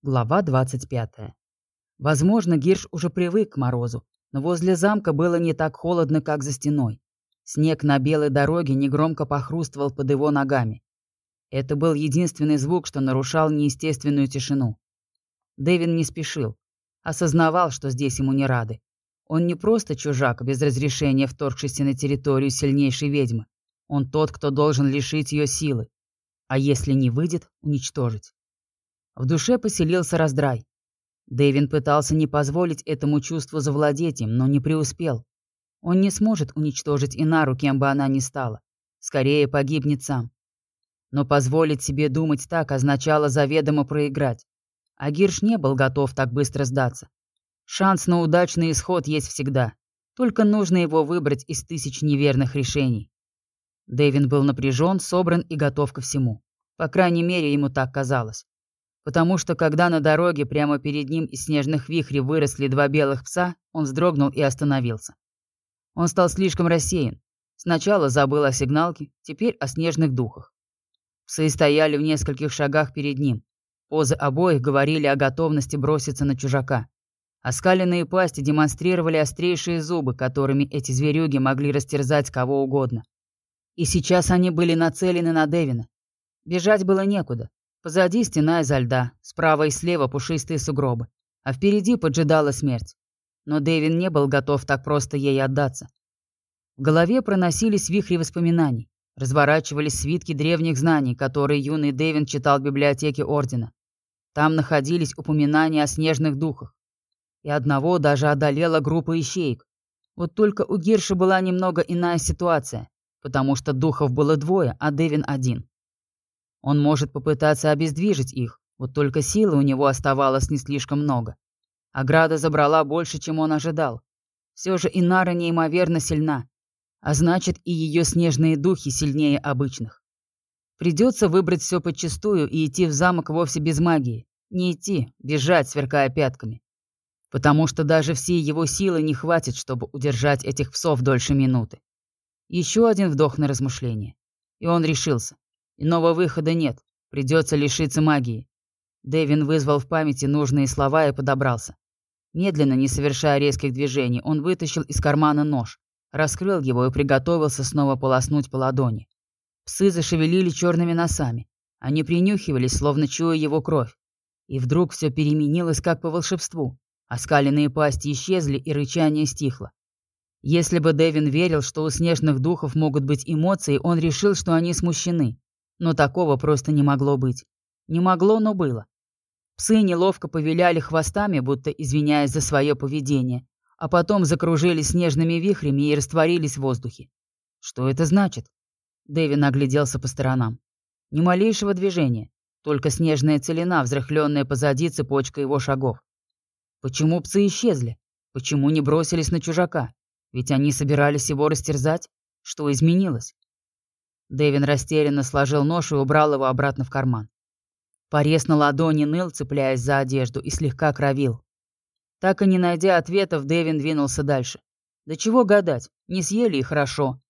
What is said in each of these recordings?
Глава 25. Возможно, Гирш уже привык к морозу, но возле замка было не так холодно, как за стеной. Снег на белой дороге негромко похрустывал под его ногами. Это был единственный звук, что нарушал неестественную тишину. Дэвин не спешил. Осознавал, что здесь ему не рады. Он не просто чужак, без разрешения вторгшийся на территорию сильнейшей ведьмы. Он тот, кто должен лишить ее силы. А если не выйдет, уничтожить. В душе поселился раздрай. Дэвин пытался не позволить этому чувству завладеть им, но не преуспел. Он не сможет уничтожить Инару, кем бы она ни стала. Скорее погибнет сам. Но позволить себе думать так означало заведомо проиграть. А Гирш не был готов так быстро сдаться. Шанс на удачный исход есть всегда. Только нужно его выбрать из тысяч неверных решений. Дэвин был напряжен, собран и готов ко всему. По крайней мере, ему так казалось потому что когда на дороге прямо перед ним из снежных вихрей выросли два белых пса, он вздрогнул и остановился. Он стал слишком рассеян. Сначала забыл о сигналке, теперь о снежных духах. Псы стояли в нескольких шагах перед ним. Позы обоих говорили о готовности броситься на чужака. Оскаленные пасти демонстрировали острейшие зубы, которыми эти зверюги могли растерзать кого угодно. И сейчас они были нацелены на Девина. Бежать было некуда. Позади стена изо льда, справа и слева пушистые сугробы, а впереди поджидала смерть. Но Дэвин не был готов так просто ей отдаться. В голове проносились вихри воспоминаний, разворачивались свитки древних знаний, которые юный Дэвин читал в библиотеке Ордена. Там находились упоминания о снежных духах. И одного даже одолела группа ищеек. Вот только у Гирша была немного иная ситуация, потому что духов было двое, а Дэвин один. Он может попытаться обездвижить их, вот только силы у него оставалось не слишком много. Аграда забрала больше, чем он ожидал. Все же Инара неимоверно сильна, а значит и ее снежные духи сильнее обычных. Придется выбрать все подчистую и идти в замок вовсе без магии. Не идти, бежать, сверкая пятками. Потому что даже всей его силы не хватит, чтобы удержать этих псов дольше минуты. Еще один вдох на размышление. И он решился. Иного выхода нет. Придется лишиться магии. Дэвин вызвал в памяти нужные слова и подобрался. Медленно, не совершая резких движений, он вытащил из кармана нож, раскрыл его и приготовился снова полоснуть по ладони. Псы зашевелили черными носами. Они принюхивались, словно чуя его кровь. И вдруг все переменилось, как по волшебству. Оскаленные пасти исчезли, и рычание стихло. Если бы Дэвин верил, что у снежных духов могут быть эмоции, он решил, что они смущены. Но такого просто не могло быть. Не могло, но было. Псы неловко повиляли хвостами, будто извиняясь за свое поведение, а потом закружились снежными вихрями и растворились в воздухе. Что это значит? Дэвин огляделся по сторонам. Ни малейшего движения, только снежная целина, взрыхленная позади цепочка его шагов. Почему псы исчезли? Почему не бросились на чужака? Ведь они собирались его растерзать. Что изменилось? Дэвин растерянно сложил нож и убрал его обратно в карман. Порез на ладони ныл, цепляясь за одежду, и слегка кровил. Так и не найдя ответов, Дэвин двинулся дальше. Да чего гадать, не съели и хорошо.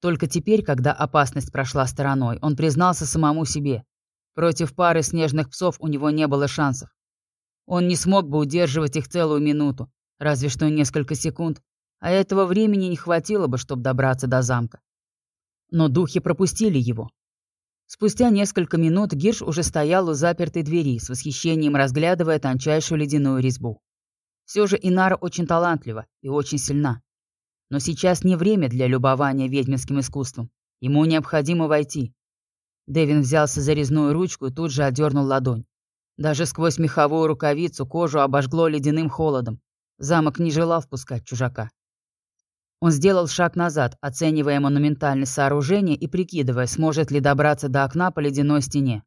Только теперь, когда опасность прошла стороной, он признался самому себе. Против пары снежных псов у него не было шансов. Он не смог бы удерживать их целую минуту, разве что несколько секунд, а этого времени не хватило бы, чтобы добраться до замка. Но духи пропустили его. Спустя несколько минут Гирш уже стоял у запертой двери, с восхищением разглядывая тончайшую ледяную резьбу. Все же Инара очень талантлива и очень сильна. Но сейчас не время для любования ведьминским искусством. Ему необходимо войти. Дэвин взялся за резную ручку и тут же отдернул ладонь. Даже сквозь меховую рукавицу кожу обожгло ледяным холодом. Замок не желал впускать чужака. Он сделал шаг назад, оценивая монументальность сооружения и прикидывая, сможет ли добраться до окна по ледяной стене.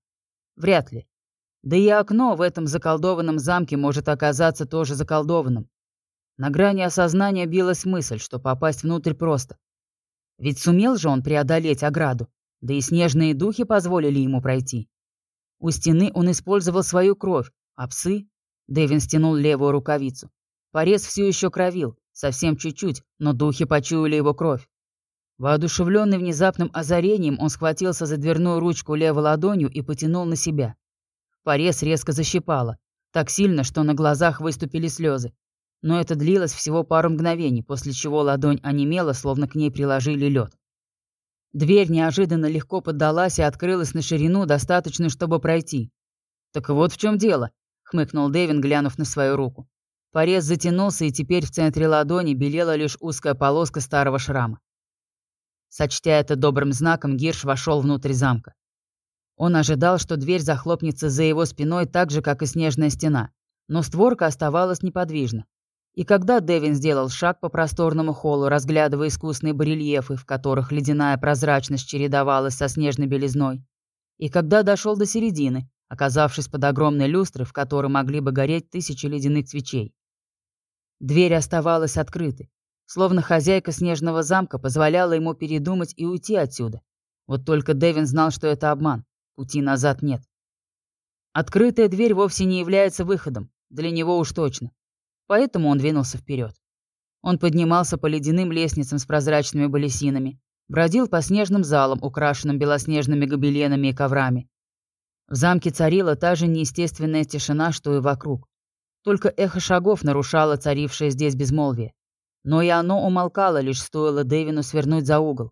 Вряд ли. Да и окно в этом заколдованном замке может оказаться тоже заколдованным. На грани осознания билась мысль, что попасть внутрь просто. Ведь сумел же он преодолеть ограду, да и снежные духи позволили ему пройти. У стены он использовал свою кровь, а псы... Дэвин стянул левую рукавицу. Порез все еще кровил, Совсем чуть-чуть, но духи почуяли его кровь. Воодушевленный внезапным озарением, он схватился за дверную ручку левой ладонью и потянул на себя. Порез резко защипало, Так сильно, что на глазах выступили слезы. Но это длилось всего пару мгновений, после чего ладонь онемела, словно к ней приложили лед. Дверь неожиданно легко поддалась и открылась на ширину, достаточную, чтобы пройти. «Так вот в чем дело», — хмыкнул Дэвин, глянув на свою руку. Порез затянулся, и теперь в центре ладони белела лишь узкая полоска старого шрама. Сочтя это добрым знаком, Гирш вошел внутрь замка. Он ожидал, что дверь захлопнется за его спиной так же, как и снежная стена, но створка оставалась неподвижна. И когда Дэвин сделал шаг по просторному холлу, разглядывая искусные барельефы, в которых ледяная прозрачность чередовалась со снежной белизной, и когда дошел до середины, оказавшись под огромной люстрой, в которой могли бы гореть тысячи ледяных свечей. Дверь оставалась открытой, словно хозяйка снежного замка позволяла ему передумать и уйти отсюда. Вот только Дэвин знал, что это обман, пути назад нет. Открытая дверь вовсе не является выходом, для него уж точно. Поэтому он двинулся вперед. Он поднимался по ледяным лестницам с прозрачными балесинами, бродил по снежным залам, украшенным белоснежными гобеленами и коврами. В замке царила та же неестественная тишина, что и вокруг. Только эхо шагов нарушало царившее здесь безмолвие. Но и оно умолкало, лишь стоило Дэвину свернуть за угол.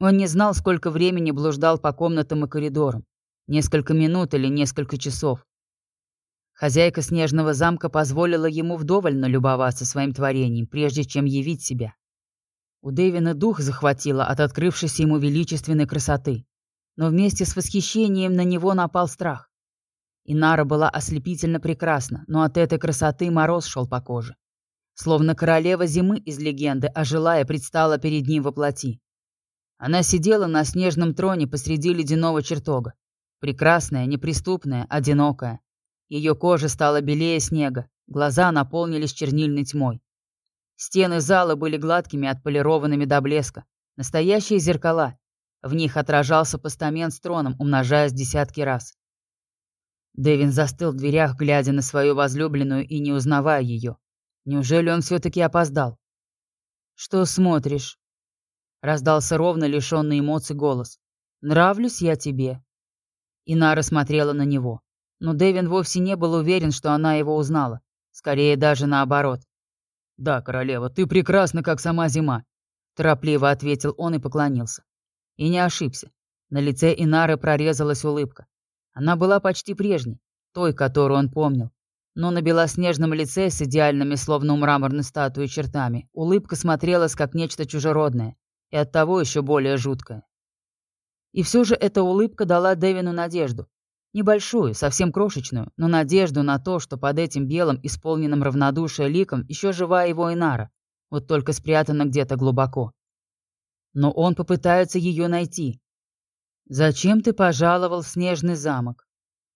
Он не знал, сколько времени блуждал по комнатам и коридорам. Несколько минут или несколько часов. Хозяйка снежного замка позволила ему вдоволь налюбоваться своим творением, прежде чем явить себя. У Дэвина дух захватило от открывшейся ему величественной красоты. Но вместе с восхищением на него напал страх. Инара была ослепительно прекрасна, но от этой красоты мороз шел по коже. Словно королева зимы из легенды, ожила предстала перед ним во плоти. Она сидела на снежном троне посреди ледяного чертога. Прекрасная, неприступная, одинокая. Ее кожа стала белее снега, глаза наполнились чернильной тьмой. Стены зала были гладкими, отполированными до блеска. Настоящие зеркала. В них отражался постамент с троном, умножаясь десятки раз. Дэвин застыл в дверях, глядя на свою возлюбленную и не узнавая ее. Неужели он все-таки опоздал? «Что смотришь?» Раздался ровно лишенный эмоций голос. «Нравлюсь я тебе». Инара смотрела на него. Но Дэвин вовсе не был уверен, что она его узнала. Скорее даже наоборот. «Да, королева, ты прекрасна, как сама зима», – торопливо ответил он и поклонился. И не ошибся. На лице Инары прорезалась улыбка. Она была почти прежней, той, которую он помнил. Но на белоснежном лице с идеальными, словно у мраморной статуи, чертами, улыбка смотрелась как нечто чужеродное и оттого еще более жуткое. И все же эта улыбка дала Дэвину надежду. Небольшую, совсем крошечную, но надежду на то, что под этим белым, исполненным равнодушия ликом еще жива его Инара, вот только спрятана где-то глубоко. Но он попытается ее найти. «Зачем ты пожаловал в снежный замок?»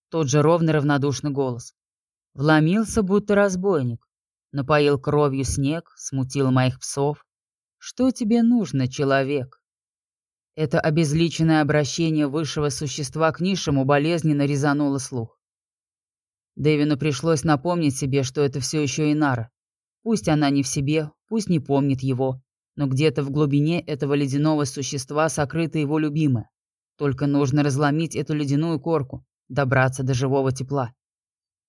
Тот же ровный равнодушный голос. Вломился, будто разбойник. Напоил кровью снег, смутил моих псов. «Что тебе нужно, человек?» Это обезличенное обращение высшего существа к низшему болезненно резануло слух. Дэвину пришлось напомнить себе, что это все еще Инара. Пусть она не в себе, пусть не помнит его, но где-то в глубине этого ледяного существа сокрыта его любимая. Только нужно разломить эту ледяную корку, добраться до живого тепла.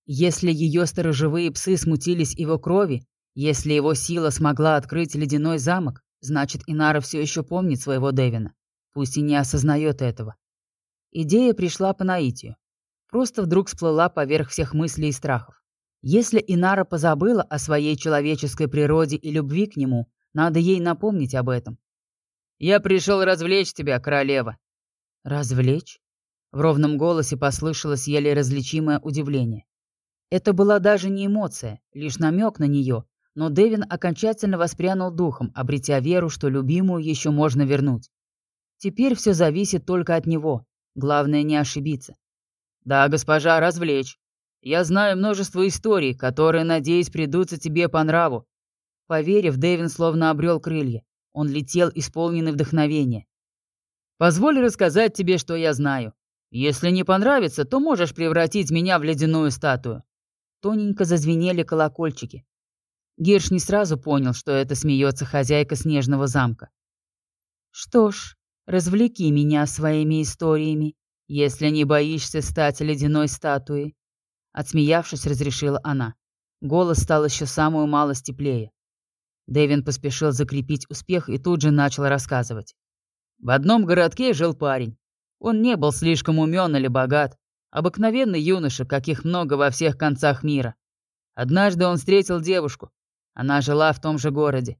Если ее сторожевые псы смутились его крови, если его сила смогла открыть ледяной замок, значит, Инара все еще помнит своего Дэвина пусть и не осознает этого. Идея пришла по наитию. Просто вдруг всплыла поверх всех мыслей и страхов. Если Инара позабыла о своей человеческой природе и любви к нему, надо ей напомнить об этом. «Я пришел развлечь тебя, королева». «Развлечь?» В ровном голосе послышалось еле различимое удивление. Это была даже не эмоция, лишь намек на нее, но Дэвин окончательно воспрянул духом, обретя веру, что любимую еще можно вернуть. Теперь все зависит только от него. Главное не ошибиться. Да, госпожа, развлечь. Я знаю множество историй, которые, надеюсь, придутся тебе по нраву. Поверив, Дэвин словно обрел крылья. Он летел, исполненный вдохновения. Позволь рассказать тебе, что я знаю. Если не понравится, то можешь превратить меня в ледяную статую. Тоненько зазвенели колокольчики. Гирш не сразу понял, что это смеется хозяйка снежного замка. Что ж, Развлеки меня своими историями, если не боишься стать ледяной статуей. Отсмеявшись, разрешила она. Голос стал еще самую малость теплее. Дэвин поспешил закрепить успех и тут же начал рассказывать. В одном городке жил парень. Он не был слишком умен или богат. Обыкновенный юноша, каких много во всех концах мира. Однажды он встретил девушку. Она жила в том же городе.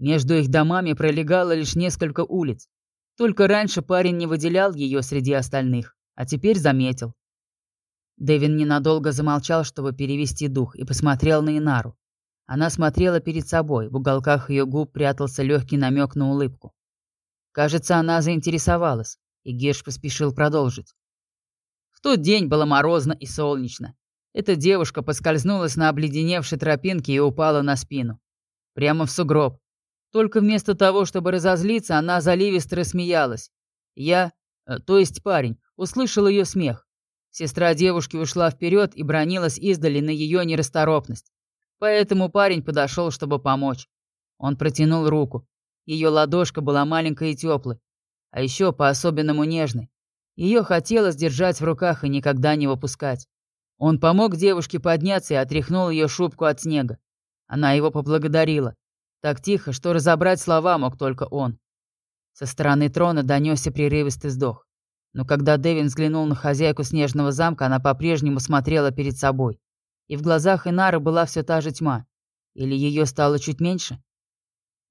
Между их домами пролегало лишь несколько улиц. Только раньше парень не выделял ее среди остальных, а теперь заметил. Дэвин ненадолго замолчал, чтобы перевести дух, и посмотрел на Инару. Она смотрела перед собой, в уголках ее губ прятался легкий намек на улыбку. Кажется, она заинтересовалась, и Герш поспешил продолжить. В тот день было морозно и солнечно. Эта девушка поскользнулась на обледеневшей тропинке и упала на спину. Прямо в сугроб. Только вместо того, чтобы разозлиться, она заливисто рассмеялась. Я, э, то есть парень, услышал ее смех. Сестра девушки ушла вперед и бронилась издали на ее нерасторопность. Поэтому парень подошел, чтобы помочь. Он протянул руку. Ее ладошка была маленькой и теплой, а еще по-особенному нежной. Ее хотелось держать в руках и никогда не выпускать. Он помог девушке подняться и отряхнул ее шубку от снега. Она его поблагодарила. Так тихо, что разобрать слова мог только он. Со стороны трона донесся прерывистый вздох. Но когда Дэвин взглянул на хозяйку снежного замка, она по-прежнему смотрела перед собой. И в глазах Инары была все та же тьма. Или ее стало чуть меньше?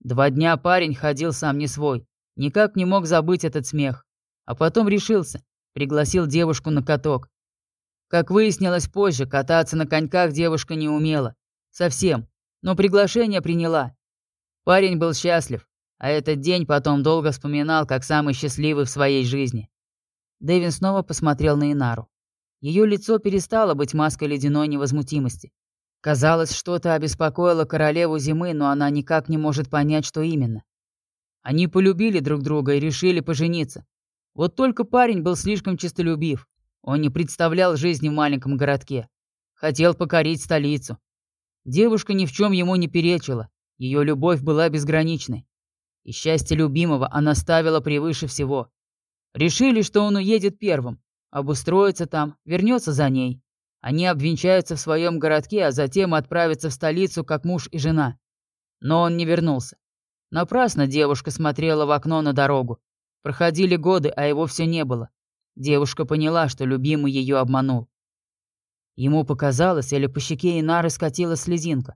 Два дня парень ходил сам не свой. Никак не мог забыть этот смех. А потом решился. Пригласил девушку на каток. Как выяснилось позже, кататься на коньках девушка не умела. Совсем. Но приглашение приняла. Парень был счастлив. А этот день потом долго вспоминал, как самый счастливый в своей жизни. Дэвин снова посмотрел на Инару. Ее лицо перестало быть маской ледяной невозмутимости. Казалось, что-то обеспокоило королеву зимы, но она никак не может понять, что именно. Они полюбили друг друга и решили пожениться. Вот только парень был слишком честолюбив. Он не представлял жизни в маленьком городке. Хотел покорить столицу. Девушка ни в чем ему не перечила. Ее любовь была безграничной. И счастье любимого она ставила превыше всего. Решили, что он уедет первым, обустроится там, вернется за ней. Они обвенчаются в своем городке, а затем отправятся в столицу, как муж и жена. Но он не вернулся. Напрасно девушка смотрела в окно на дорогу. Проходили годы, а его все не было. Девушка поняла, что любимый ее обманул. Ему показалось, или по щеке Инары скатилась слезинка.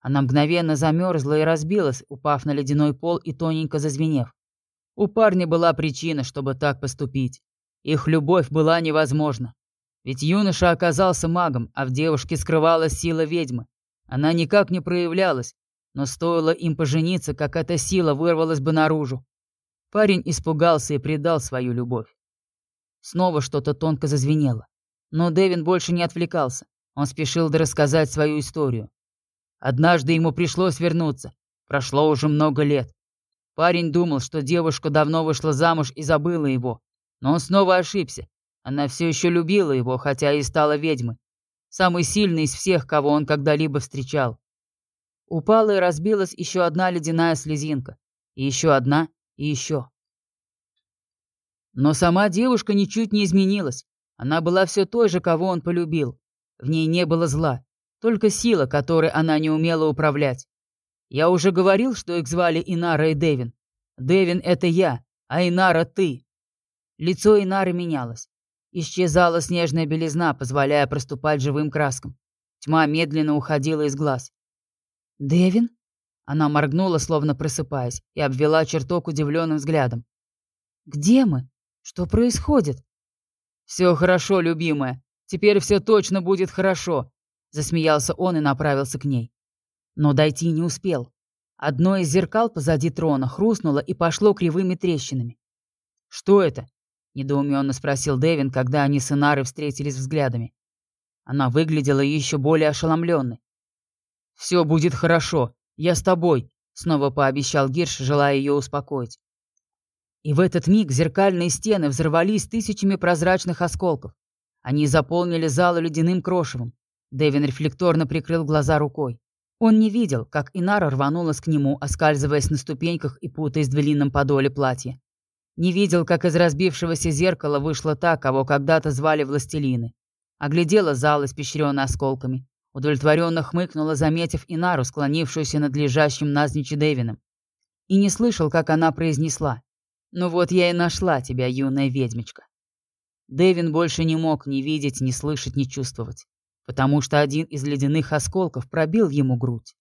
Она мгновенно замерзла и разбилась, упав на ледяной пол и тоненько зазвенев. У парня была причина, чтобы так поступить. Их любовь была невозможна. Ведь юноша оказался магом, а в девушке скрывалась сила ведьмы. Она никак не проявлялась, но стоило им пожениться, как эта сила вырвалась бы наружу. Парень испугался и предал свою любовь. Снова что-то тонко зазвенело. Но Дэвин больше не отвлекался. Он спешил рассказать свою историю. Однажды ему пришлось вернуться. Прошло уже много лет. Парень думал, что девушка давно вышла замуж и забыла его. Но он снова ошибся. Она все еще любила его, хотя и стала ведьмой. Самый сильный из всех, кого он когда-либо встречал. Упала и разбилась еще одна ледяная слезинка. И еще одна, и еще. Но сама девушка ничуть не изменилась. Она была все той же, кого он полюбил. В ней не было зла, только сила, которой она не умела управлять. Я уже говорил, что их звали Инара и Дэвин. Дэвин — это я, а Инара — ты. Лицо Инары менялось. Исчезала снежная белизна, позволяя проступать живым краскам. Тьма медленно уходила из глаз. «Дэвин?» Она моргнула, словно просыпаясь, и обвела чертог удивленным взглядом. «Где мы? Что происходит?» «Все хорошо, любимая. Теперь все точно будет хорошо», — засмеялся он и направился к ней. Но дойти не успел. Одно из зеркал позади трона хрустнуло и пошло кривыми трещинами. «Что это?» — недоуменно спросил Дэвин, когда они с Инарой встретились взглядами. Она выглядела еще более ошеломленной. «Все будет хорошо. Я с тобой», — снова пообещал Гирш, желая ее успокоить. И в этот миг зеркальные стены взорвались тысячами прозрачных осколков. Они заполнили зал ледяным крошевом. Дэвин рефлекторно прикрыл глаза рукой. Он не видел, как Инара рванулась к нему, оскальзываясь на ступеньках и путаясь в длинном подоле платья. Не видел, как из разбившегося зеркала вышла та, кого когда-то звали Властелины. Оглядела зал, испещренный осколками. Удовлетворенно хмыкнула, заметив Инару, склонившуюся над лежащим назничи Дэвином. И не слышал, как она произнесла. «Ну вот я и нашла тебя, юная ведьмочка». Дэвин больше не мог ни видеть, ни слышать, ни чувствовать, потому что один из ледяных осколков пробил ему грудь.